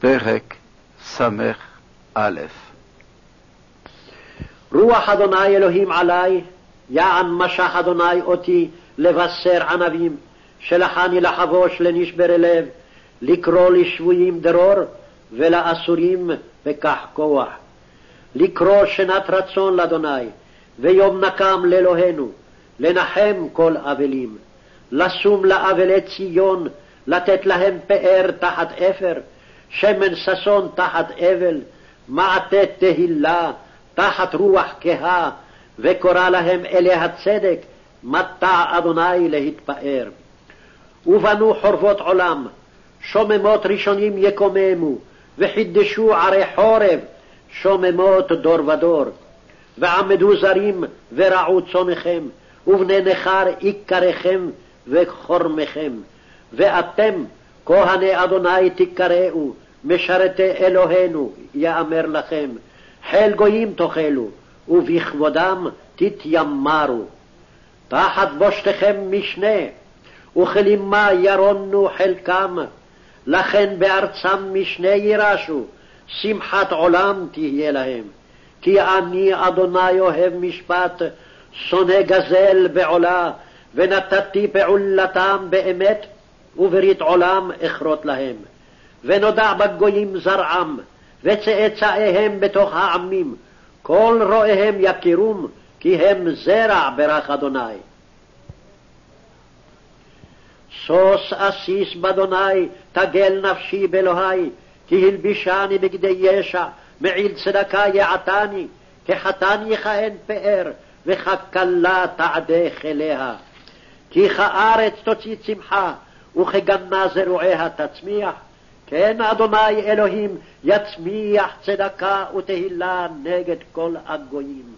פרק ס"א רוח אדוני אלוהים עלי, יען משך אדוני אותי לבשר ענבים, שלחני לחבוש לנשברי לב, לקרוא לשבויים דרור, ולאסורים בכך כוח. לקרוא שנת רצון לאדוני, ויום נקם לאלוהינו, לנחם כל אבלים, לשום לאבלי ציון, לתת להם פאר תחת אפר, שמן ששון תחת אבל, מעטה תהילה תחת רוח כהה, וקורא להם אלי הצדק, מטע אדוני להתפאר. ובנו חורבות עולם, שוממות ראשונים יקוממו, וחידשו ערי חורב, שוממות דור ודור. ועמדו זרים ורעו צונכם, ובני נכר עיקריכם וחורמכם. ואתם, כהני אדוני תקראו, משרתי אלוהינו, יאמר לכם, חיל גויים תאכלו, ובכבודם תתיימרו. תחת בושתכם משנה, וכלימה ירונו חלקם, לכן בארצם משנה יירשו, שמחת עולם תהיה להם. כי אני אדוני אוהב משפט, שונא גזל בעולה, ונתתי פעולתם באמת, וברית עולם אכרות להם. ונודע בגויים זרעם, וצאצאיהם בתוך העמים, כל רואיהם יכירום, כי הם זרע ברך אדוני. שוש אסיס באדוני, תגל נפשי באלוהי, כי הלבישני בגדי ישע, מעיל צדקה יעתני, כחתן יכהן פאר, וככלה תעדה כליה. כי כארץ תוציא צמחה, וכגנה זרועיה תצמיח, כן אדוני אלוהים יצמיח צדקה ותהילה נגד כל הגויים.